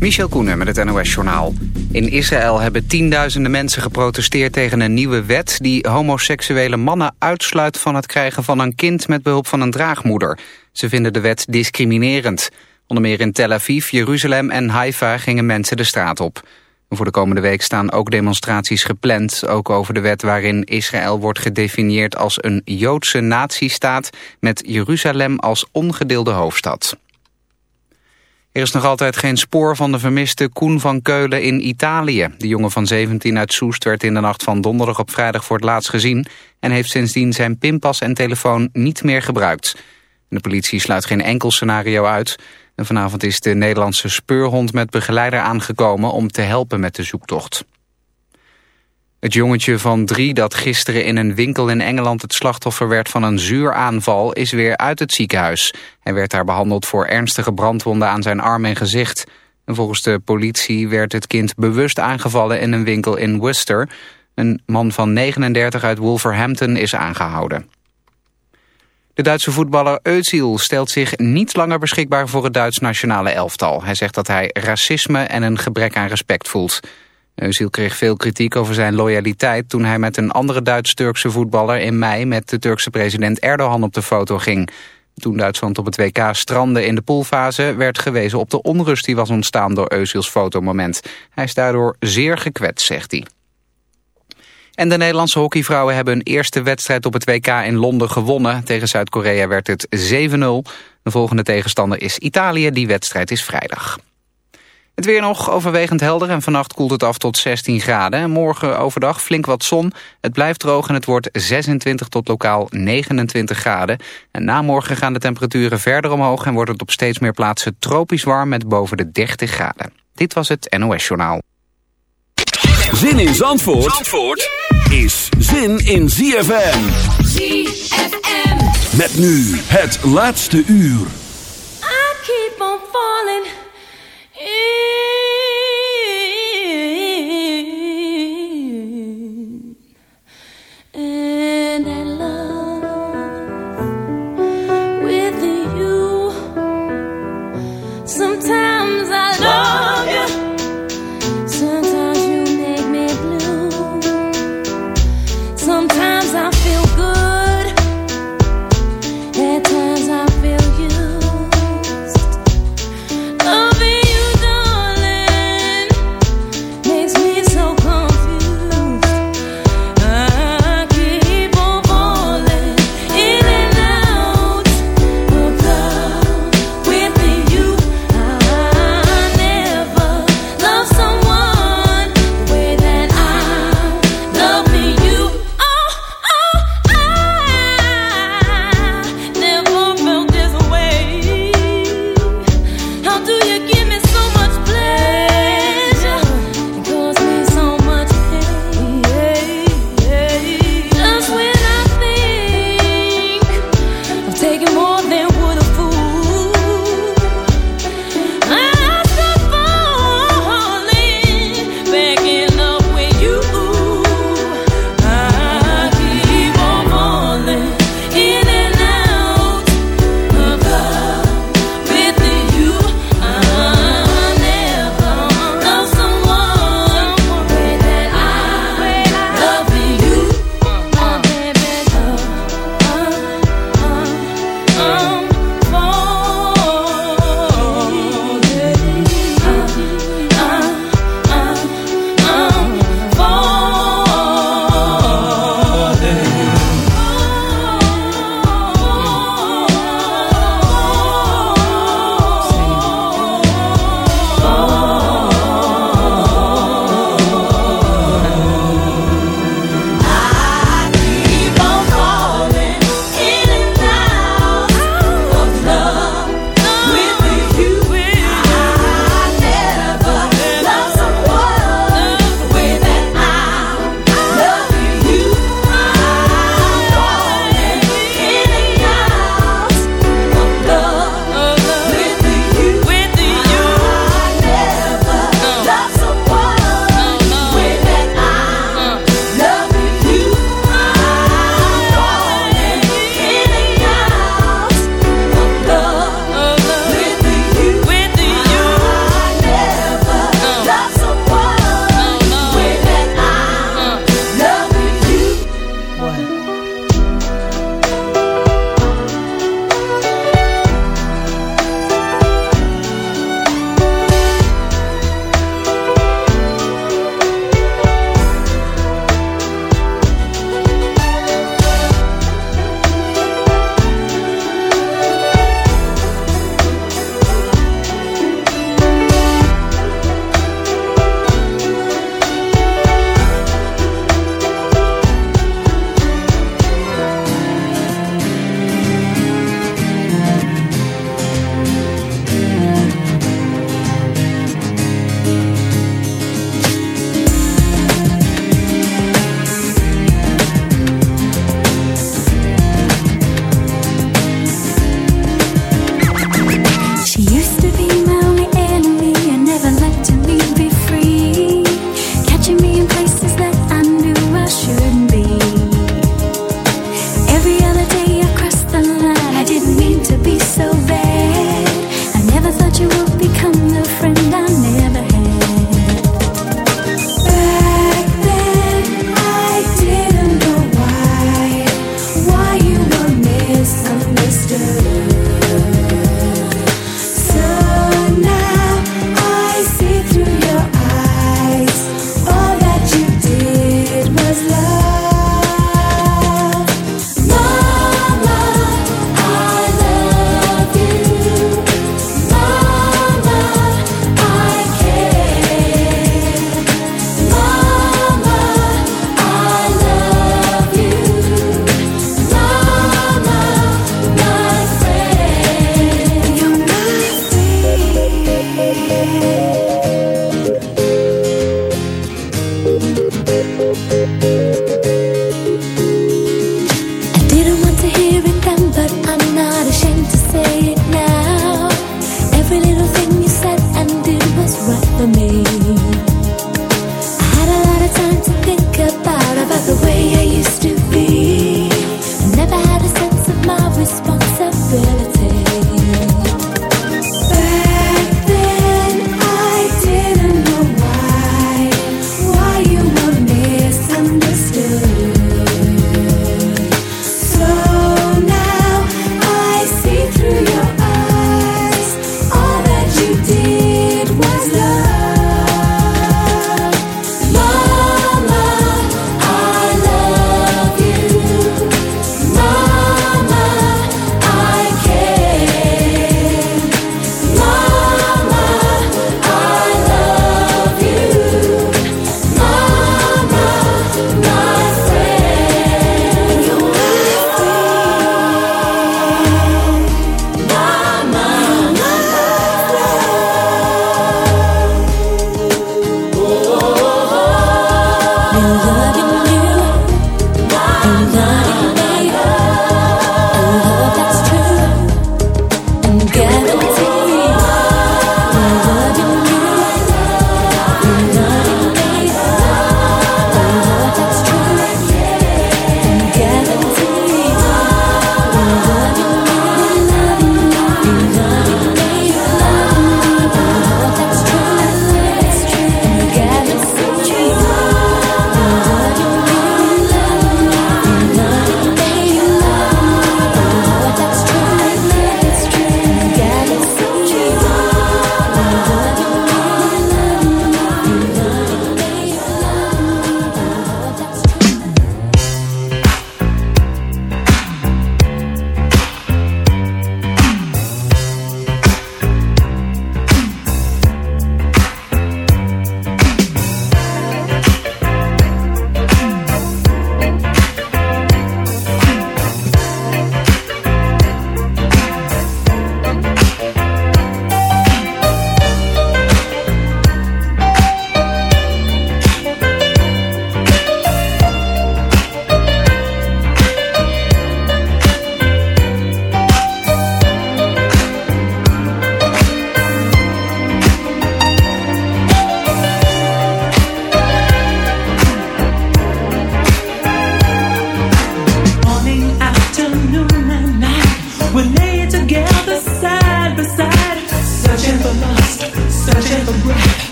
Michel Koenen met het NOS-journaal. In Israël hebben tienduizenden mensen geprotesteerd tegen een nieuwe wet... die homoseksuele mannen uitsluit van het krijgen van een kind... met behulp van een draagmoeder. Ze vinden de wet discriminerend. Onder meer in Tel Aviv, Jeruzalem en Haifa gingen mensen de straat op. Voor de komende week staan ook demonstraties gepland... ook over de wet waarin Israël wordt gedefinieerd als een Joodse natiestaat... met Jeruzalem als ongedeelde hoofdstad. Er is nog altijd geen spoor van de vermiste Koen van Keulen in Italië. De jongen van 17 uit Soest werd in de nacht van donderdag op vrijdag voor het laatst gezien... en heeft sindsdien zijn pinpas en telefoon niet meer gebruikt. De politie sluit geen enkel scenario uit. En vanavond is de Nederlandse speurhond met begeleider aangekomen om te helpen met de zoektocht. Het jongetje van drie dat gisteren in een winkel in Engeland het slachtoffer werd van een zuuraanval is weer uit het ziekenhuis. Hij werd daar behandeld voor ernstige brandwonden aan zijn arm en gezicht. En volgens de politie werd het kind bewust aangevallen in een winkel in Worcester. Een man van 39 uit Wolverhampton is aangehouden. De Duitse voetballer Özil stelt zich niet langer beschikbaar voor het Duits nationale elftal. Hij zegt dat hij racisme en een gebrek aan respect voelt. Özil kreeg veel kritiek over zijn loyaliteit toen hij met een andere Duits-Turkse voetballer in mei met de Turkse president Erdogan op de foto ging. Toen Duitsland op het WK strandde in de poolfase werd gewezen op de onrust die was ontstaan door Özils fotomoment. Hij is daardoor zeer gekwetst, zegt hij. En de Nederlandse hockeyvrouwen hebben hun eerste wedstrijd op het WK in Londen gewonnen. Tegen Zuid-Korea werd het 7-0. De volgende tegenstander is Italië. Die wedstrijd is vrijdag. Het weer nog overwegend helder en vannacht koelt het af tot 16 graden. Morgen overdag flink wat zon. Het blijft droog en het wordt 26 tot lokaal 29 graden. En na morgen gaan de temperaturen verder omhoog... en wordt het op steeds meer plaatsen tropisch warm met boven de 30 graden. Dit was het NOS Journaal. Zin in Zandvoort, Zandvoort is zin in ZFM. ZFM. Met nu het laatste uur.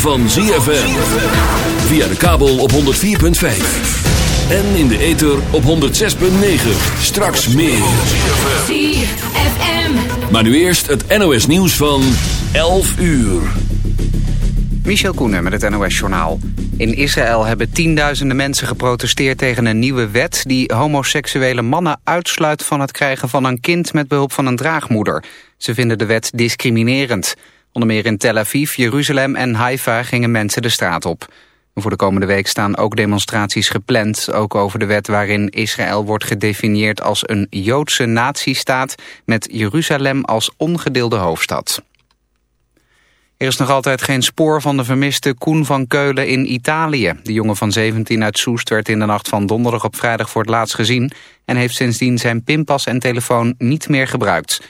Van ZFM. Via de kabel op 104.5. En in de ether op 106.9. Straks meer. ZFM. Maar nu eerst het NOS nieuws van 11 uur. Michel Koenen met het NOS-journaal. In Israël hebben tienduizenden mensen geprotesteerd tegen een nieuwe wet... die homoseksuele mannen uitsluit van het krijgen van een kind... met behulp van een draagmoeder. Ze vinden de wet discriminerend. Onder meer in Tel Aviv, Jeruzalem en Haifa gingen mensen de straat op. Voor de komende week staan ook demonstraties gepland... ook over de wet waarin Israël wordt gedefinieerd als een Joodse natiestaat... met Jeruzalem als ongedeelde hoofdstad. Er is nog altijd geen spoor van de vermiste Koen van Keulen in Italië. De jongen van 17 uit Soest werd in de nacht van donderdag op vrijdag voor het laatst gezien... en heeft sindsdien zijn pinpas en telefoon niet meer gebruikt.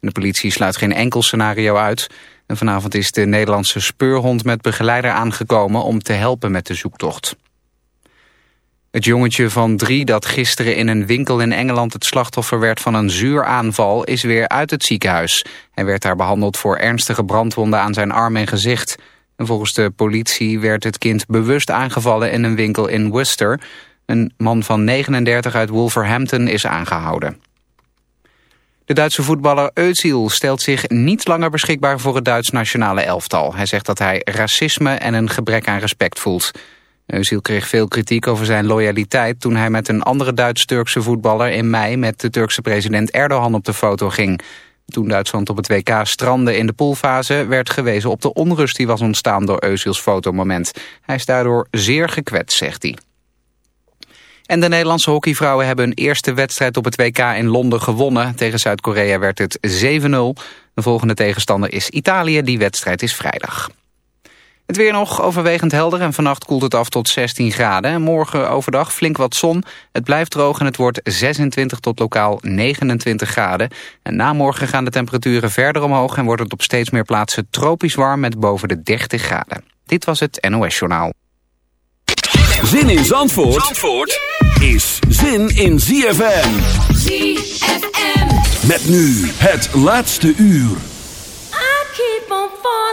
De politie sluit geen enkel scenario uit. En vanavond is de Nederlandse speurhond met begeleider aangekomen om te helpen met de zoektocht. Het jongetje van drie dat gisteren in een winkel in Engeland het slachtoffer werd van een zuuraanval is weer uit het ziekenhuis. Hij werd daar behandeld voor ernstige brandwonden aan zijn arm en gezicht. En volgens de politie werd het kind bewust aangevallen in een winkel in Worcester. Een man van 39 uit Wolverhampton is aangehouden. De Duitse voetballer Özil stelt zich niet langer beschikbaar voor het Duits nationale elftal. Hij zegt dat hij racisme en een gebrek aan respect voelt. Özil kreeg veel kritiek over zijn loyaliteit toen hij met een andere Duits-Turkse voetballer in mei met de Turkse president Erdogan op de foto ging. Toen Duitsland op het WK strandde in de poolfase werd gewezen op de onrust die was ontstaan door Özils fotomoment. Hij is daardoor zeer gekwetst, zegt hij. En de Nederlandse hockeyvrouwen hebben hun eerste wedstrijd op het WK in Londen gewonnen. Tegen Zuid-Korea werd het 7-0. De volgende tegenstander is Italië. Die wedstrijd is vrijdag. Het weer nog overwegend helder en vannacht koelt het af tot 16 graden. Morgen overdag flink wat zon. Het blijft droog en het wordt 26 tot lokaal 29 graden. En na morgen gaan de temperaturen verder omhoog... en wordt het op steeds meer plaatsen tropisch warm met boven de 30 graden. Dit was het NOS Journaal. Zin in Zandvoort, Zandvoort is zin in ZFM. ZFM. Met nu het laatste uur. I keep on falling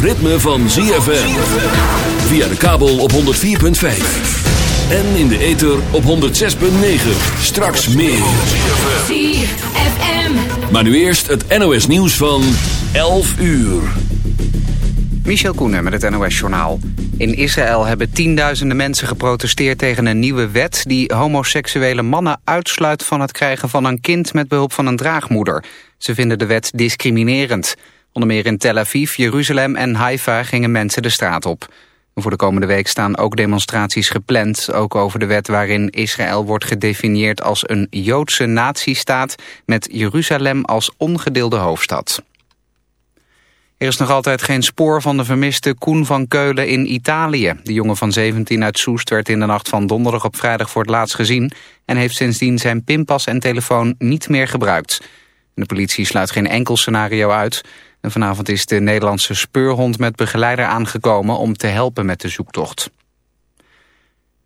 ritme van ZFM. Via de kabel op 104.5. En in de ether op 106.9. Straks meer. ZFM. Maar nu eerst het NOS nieuws van 11 uur. Michel Koenen met het NOS-journaal. In Israël hebben tienduizenden mensen geprotesteerd tegen een nieuwe wet... die homoseksuele mannen uitsluit van het krijgen van een kind... met behulp van een draagmoeder. Ze vinden de wet discriminerend. Onder meer in Tel Aviv, Jeruzalem en Haifa gingen mensen de straat op. Voor de komende week staan ook demonstraties gepland... ook over de wet waarin Israël wordt gedefinieerd als een Joodse natiestaat... met Jeruzalem als ongedeelde hoofdstad. Er is nog altijd geen spoor van de vermiste Koen van Keulen in Italië. De jongen van 17 uit Soest werd in de nacht van donderdag op vrijdag voor het laatst gezien... en heeft sindsdien zijn pinpas en telefoon niet meer gebruikt. De politie sluit geen enkel scenario uit. En vanavond is de Nederlandse speurhond met begeleider aangekomen om te helpen met de zoektocht.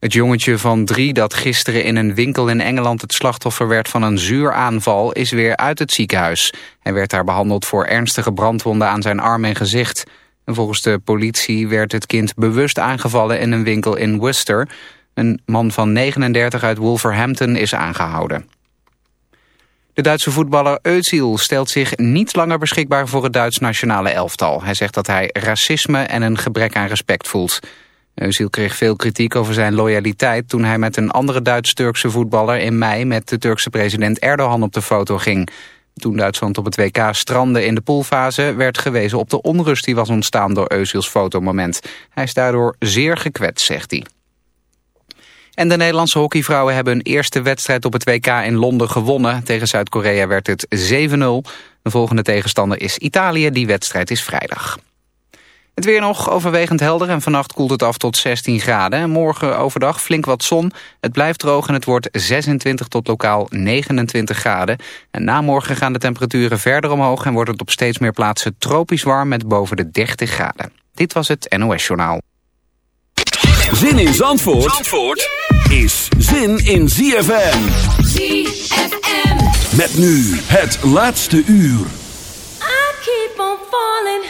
Het jongetje van drie dat gisteren in een winkel in Engeland het slachtoffer werd van een zuuraanval is weer uit het ziekenhuis. Hij werd daar behandeld voor ernstige brandwonden aan zijn arm en gezicht. En volgens de politie werd het kind bewust aangevallen in een winkel in Worcester. Een man van 39 uit Wolverhampton is aangehouden. De Duitse voetballer Özil stelt zich niet langer beschikbaar voor het Duits nationale elftal. Hij zegt dat hij racisme en een gebrek aan respect voelt. Özil kreeg veel kritiek over zijn loyaliteit toen hij met een andere Duits-Turkse voetballer in mei met de Turkse president Erdogan op de foto ging. Toen Duitsland op het WK strandde in de poolfase werd gewezen op de onrust die was ontstaan door Özils fotomoment. Hij is daardoor zeer gekwetst, zegt hij. En de Nederlandse hockeyvrouwen hebben hun eerste wedstrijd op het WK in Londen gewonnen. Tegen Zuid-Korea werd het 7-0. De volgende tegenstander is Italië. Die wedstrijd is vrijdag. Het weer nog overwegend helder en vannacht koelt het af tot 16 graden. Morgen overdag flink wat zon. Het blijft droog en het wordt 26 tot lokaal 29 graden. En na morgen gaan de temperaturen verder omhoog... en wordt het op steeds meer plaatsen tropisch warm met boven de 30 graden. Dit was het NOS Journaal. Zin in Zandvoort, Zandvoort is zin in ZFM. ZFM. Met nu het laatste uur. I keep on falling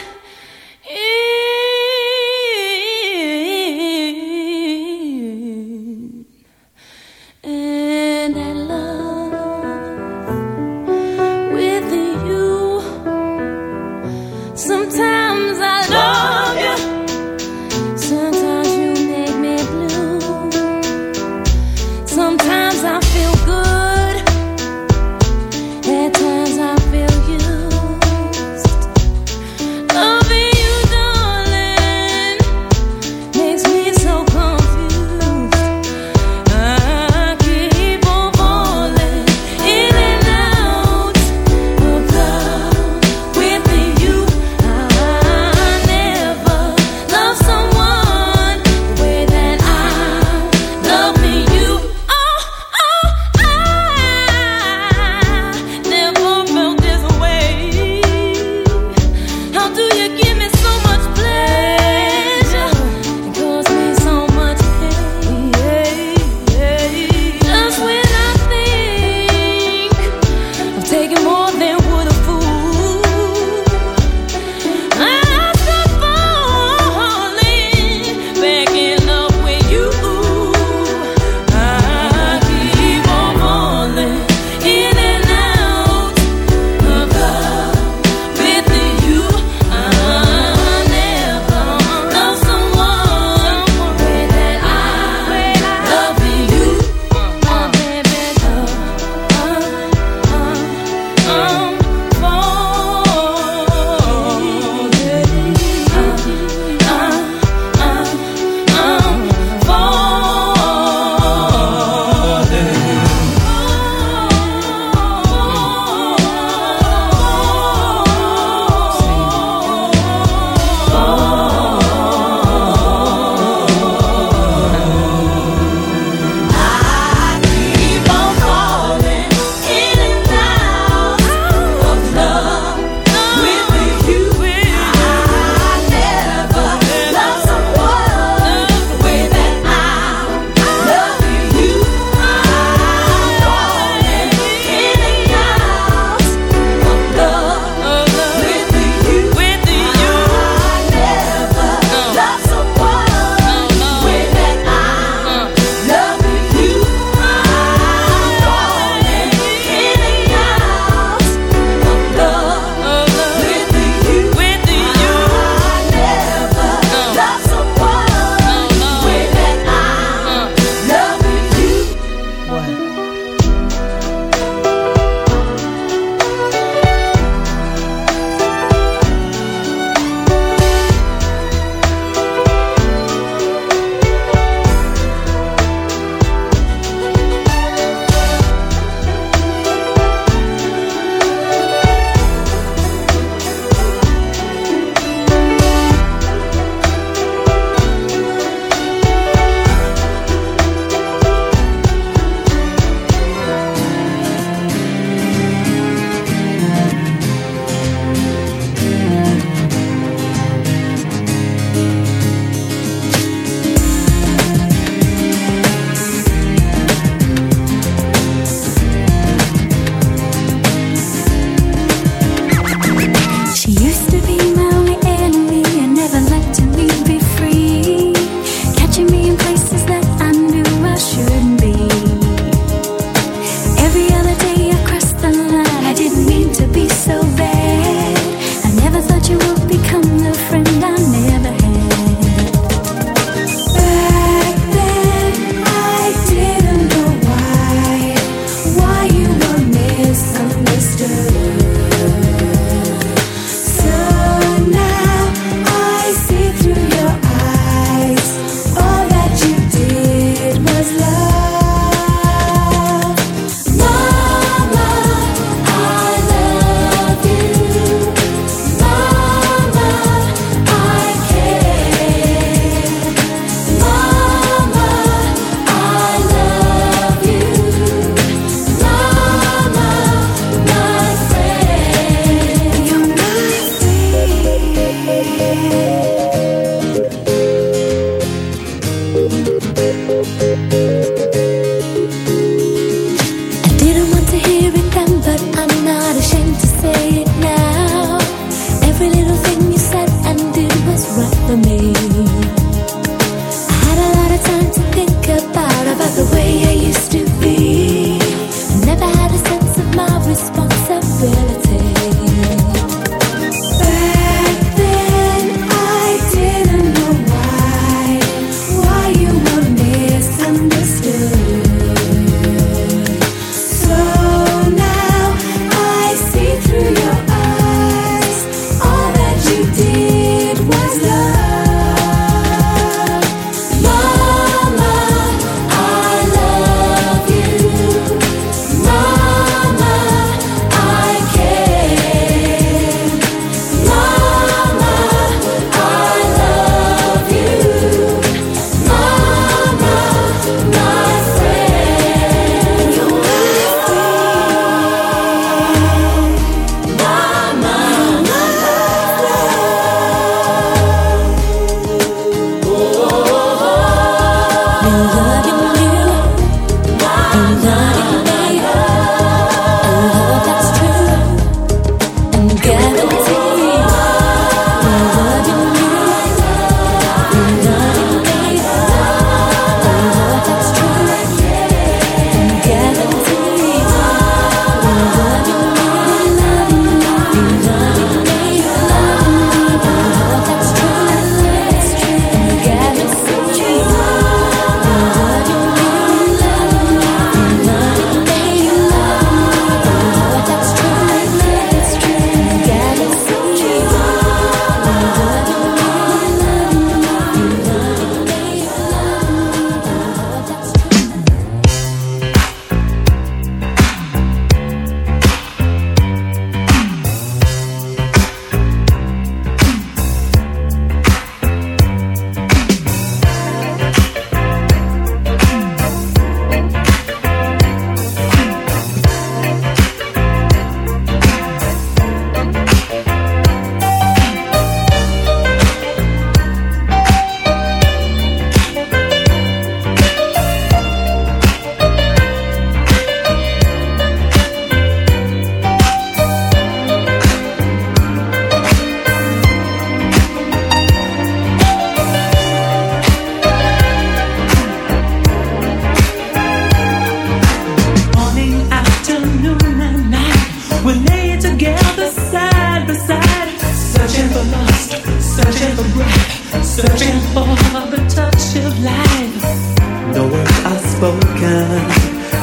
spoken.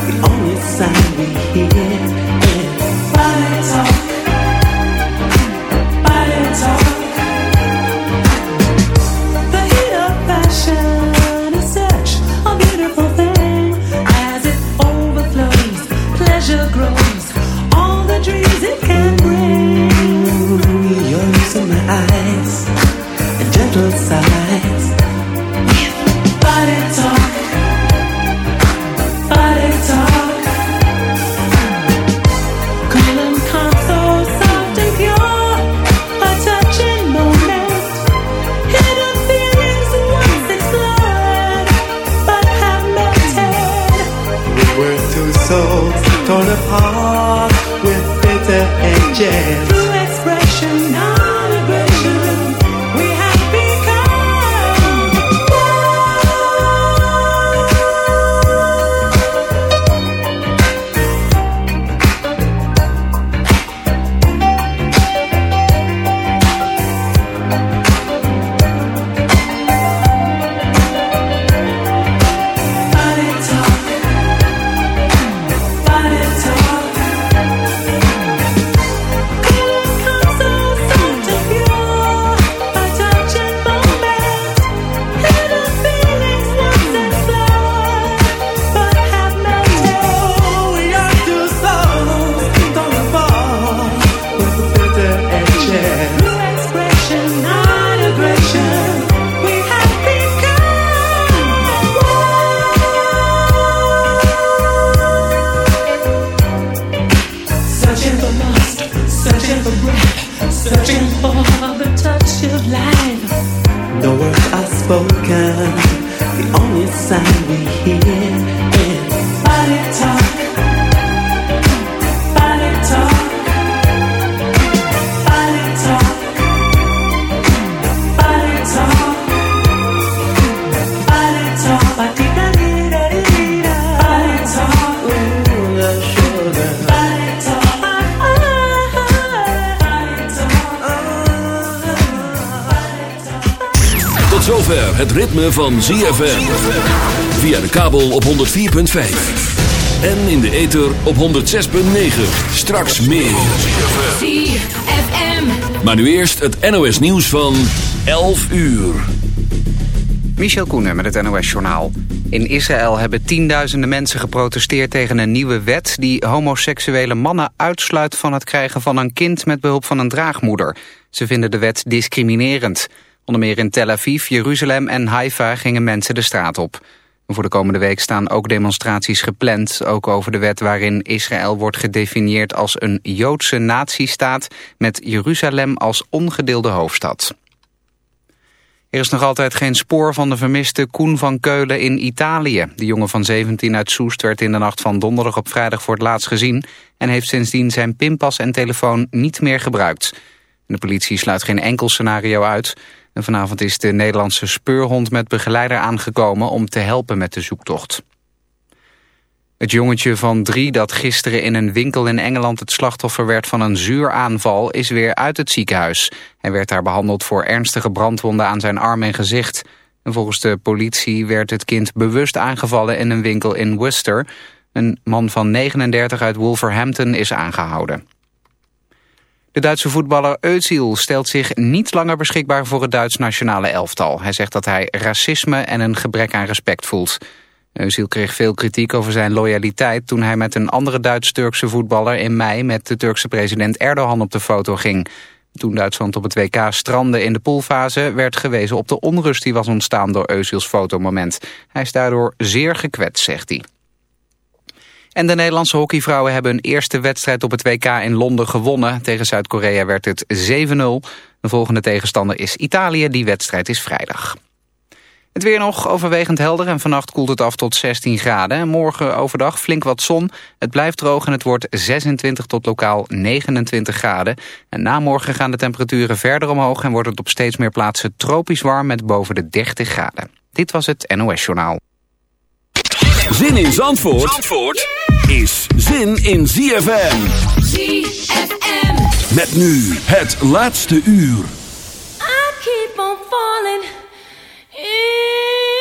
The only sound searching for the touch of life. No words are spoken, the only sound we hear het ritme van ZFM. Via de kabel op 104.5. En in de ether op 106.9. Straks meer. ZFM. Maar nu eerst het NOS nieuws van 11 uur. Michel Koenen met het NOS-journaal. In Israël hebben tienduizenden mensen geprotesteerd tegen een nieuwe wet... die homoseksuele mannen uitsluit van het krijgen van een kind... met behulp van een draagmoeder. Ze vinden de wet discriminerend. Onder meer in Tel Aviv, Jeruzalem en Haifa gingen mensen de straat op. Voor de komende week staan ook demonstraties gepland... ook over de wet waarin Israël wordt gedefinieerd als een Joodse natiestaat... met Jeruzalem als ongedeelde hoofdstad. Er is nog altijd geen spoor van de vermiste Koen van Keulen in Italië. De jongen van 17 uit Soest werd in de nacht van donderdag op vrijdag voor het laatst gezien... en heeft sindsdien zijn pinpas en telefoon niet meer gebruikt. De politie sluit geen enkel scenario uit. En vanavond is de Nederlandse speurhond met begeleider aangekomen om te helpen met de zoektocht. Het jongetje van drie dat gisteren in een winkel in Engeland het slachtoffer werd van een zuuraanval is weer uit het ziekenhuis. Hij werd daar behandeld voor ernstige brandwonden aan zijn arm en gezicht. En volgens de politie werd het kind bewust aangevallen in een winkel in Worcester. Een man van 39 uit Wolverhampton is aangehouden. De Duitse voetballer Özil stelt zich niet langer beschikbaar voor het Duits nationale elftal. Hij zegt dat hij racisme en een gebrek aan respect voelt. Özil kreeg veel kritiek over zijn loyaliteit toen hij met een andere Duits-Turkse voetballer in mei met de Turkse president Erdogan op de foto ging. Toen Duitsland op het WK strandde in de poolfase werd gewezen op de onrust die was ontstaan door Özils fotomoment. Hij is daardoor zeer gekwetst, zegt hij. En de Nederlandse hockeyvrouwen hebben hun eerste wedstrijd op het WK in Londen gewonnen. Tegen Zuid-Korea werd het 7-0. De volgende tegenstander is Italië. Die wedstrijd is vrijdag. Het weer nog overwegend helder en vannacht koelt het af tot 16 graden. Morgen overdag flink wat zon. Het blijft droog en het wordt 26 tot lokaal 29 graden. En na morgen gaan de temperaturen verder omhoog... en wordt het op steeds meer plaatsen tropisch warm met boven de 30 graden. Dit was het NOS Journaal. Zin in Zandvoort, is zin in ZFM. ZFM. Met nu het laatste uur. I keep on falling in.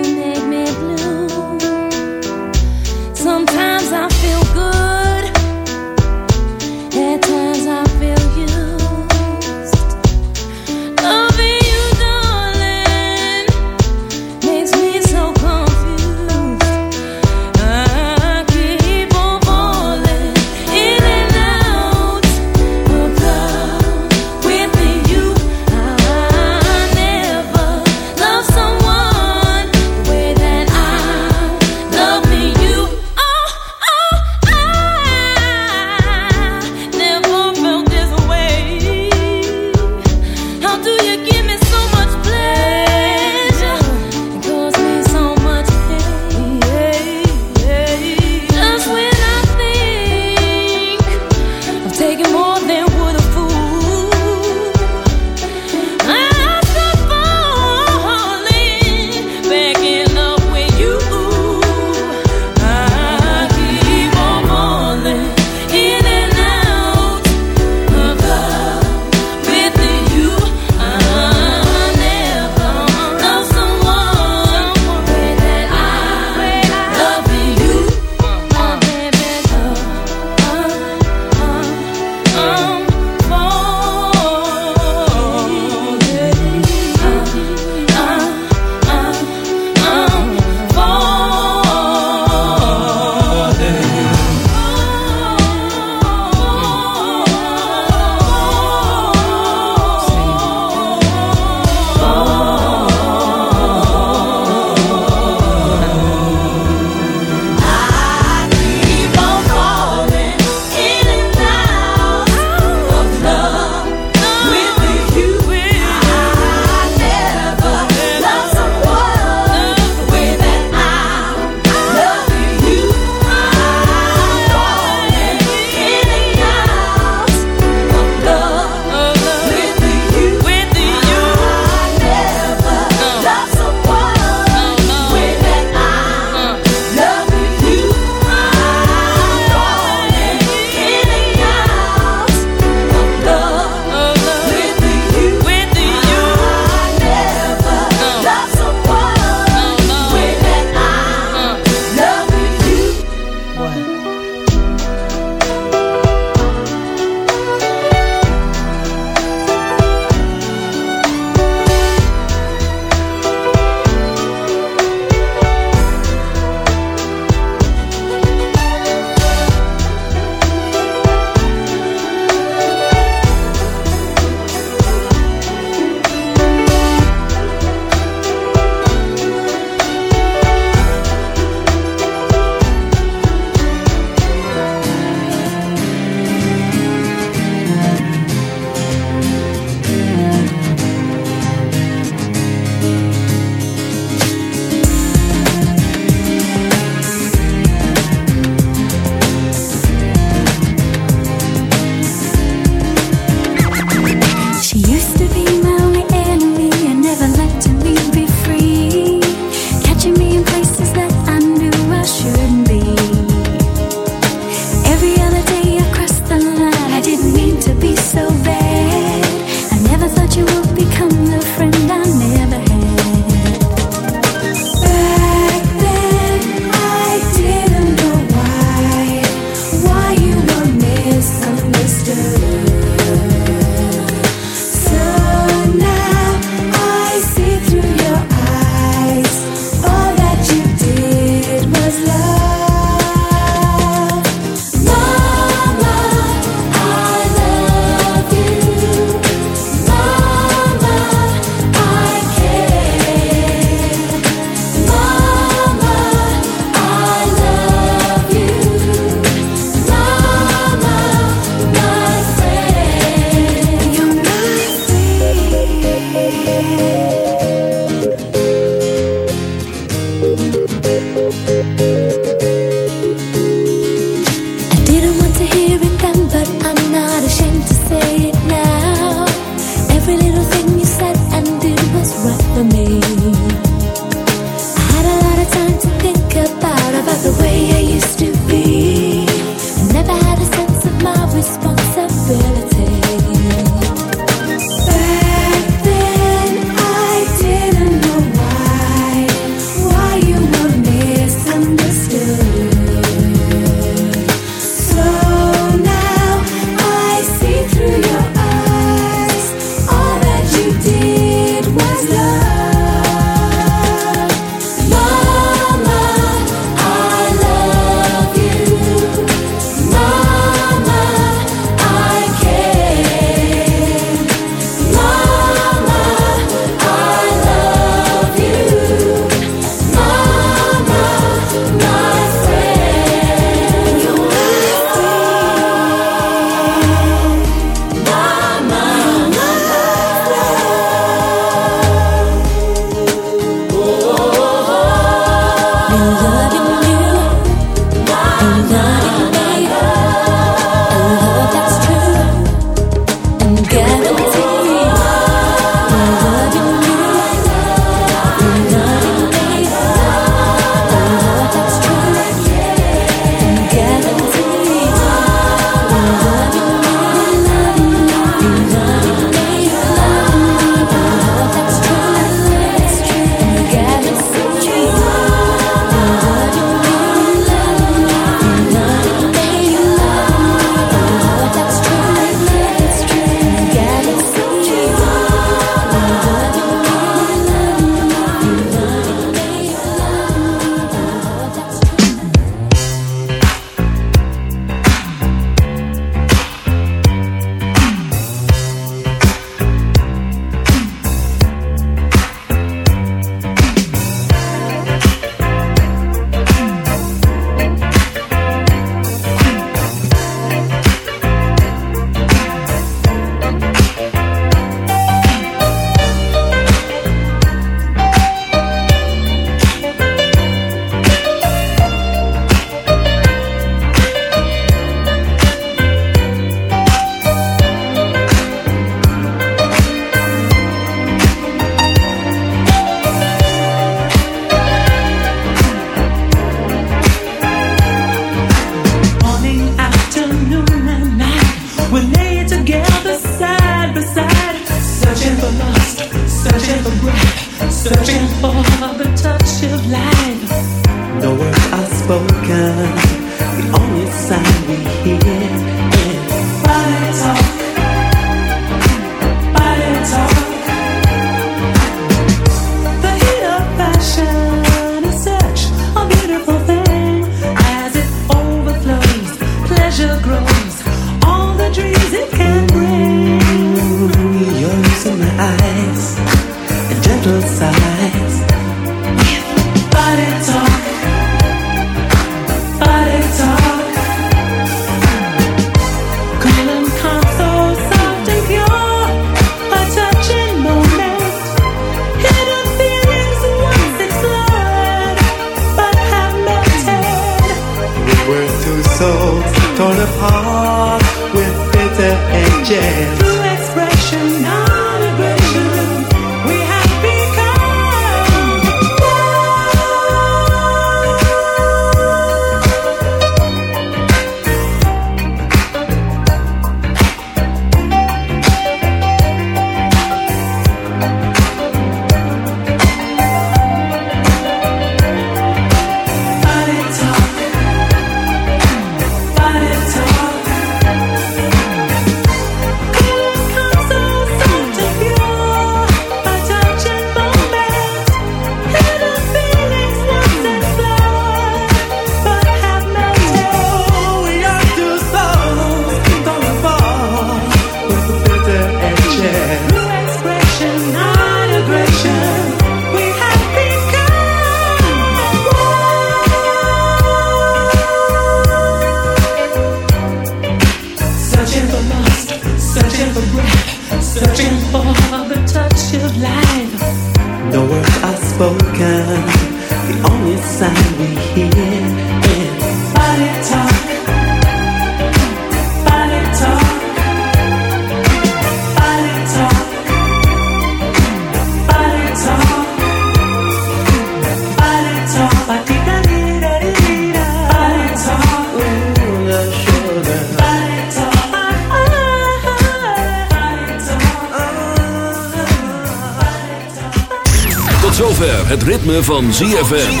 Het ritme van ZFM.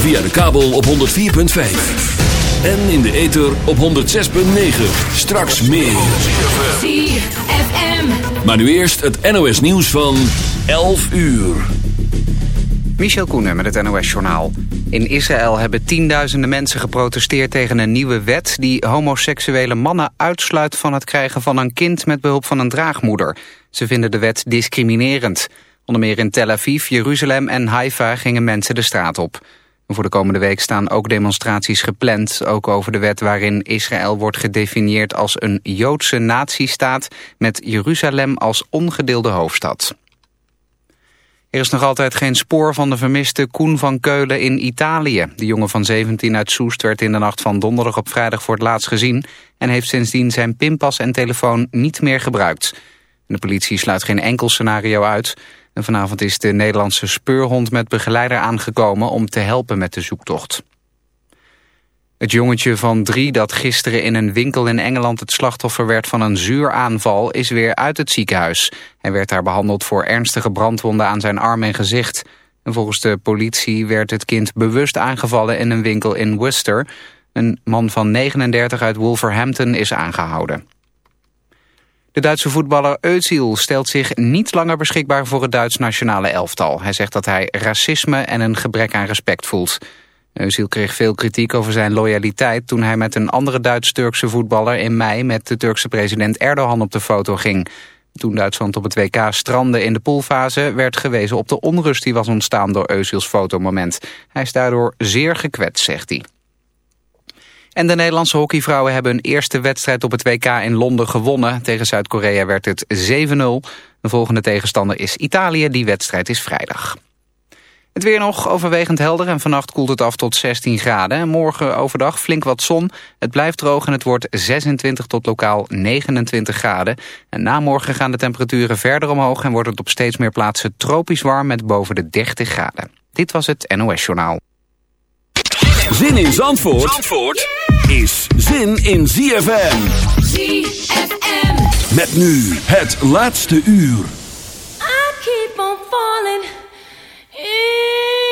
Via de kabel op 104.5. En in de ether op 106.9. Straks meer. ZFM. Maar nu eerst het NOS nieuws van 11 uur. Michel Koenen met het NOS-journaal. In Israël hebben tienduizenden mensen geprotesteerd tegen een nieuwe wet... die homoseksuele mannen uitsluit van het krijgen van een kind... met behulp van een draagmoeder. Ze vinden de wet discriminerend. Onder meer in Tel Aviv, Jeruzalem en Haifa gingen mensen de straat op. Voor de komende week staan ook demonstraties gepland... ook over de wet waarin Israël wordt gedefinieerd als een Joodse natiestaat... met Jeruzalem als ongedeelde hoofdstad. Er is nog altijd geen spoor van de vermiste Koen van Keulen in Italië. De jongen van 17 uit Soest werd in de nacht van donderdag op vrijdag voor het laatst gezien... en heeft sindsdien zijn pinpas en telefoon niet meer gebruikt. De politie sluit geen enkel scenario uit. En vanavond is de Nederlandse speurhond met begeleider aangekomen om te helpen met de zoektocht. Het jongetje van drie dat gisteren in een winkel in Engeland het slachtoffer werd van een zuuraanval is weer uit het ziekenhuis. Hij werd daar behandeld voor ernstige brandwonden aan zijn arm en gezicht. En volgens de politie werd het kind bewust aangevallen in een winkel in Worcester. Een man van 39 uit Wolverhampton is aangehouden. De Duitse voetballer Özil stelt zich niet langer beschikbaar voor het Duits nationale elftal. Hij zegt dat hij racisme en een gebrek aan respect voelt. Özil kreeg veel kritiek over zijn loyaliteit toen hij met een andere Duits-Turkse voetballer in mei met de Turkse president Erdogan op de foto ging. Toen Duitsland op het WK strandde in de poolfase werd gewezen op de onrust die was ontstaan door Özils fotomoment. Hij is daardoor zeer gekwetst, zegt hij. En de Nederlandse hockeyvrouwen hebben hun eerste wedstrijd op het WK in Londen gewonnen. Tegen Zuid-Korea werd het 7-0. De volgende tegenstander is Italië. Die wedstrijd is vrijdag. Het weer nog overwegend helder en vannacht koelt het af tot 16 graden. Morgen overdag flink wat zon. Het blijft droog en het wordt 26 tot lokaal 29 graden. En na morgen gaan de temperaturen verder omhoog... en wordt het op steeds meer plaatsen tropisch warm met boven de 30 graden. Dit was het NOS Journaal. Zin in Zandvoort, is zin in ZFM. ZFM. Met nu het laatste uur. I keep on falling in.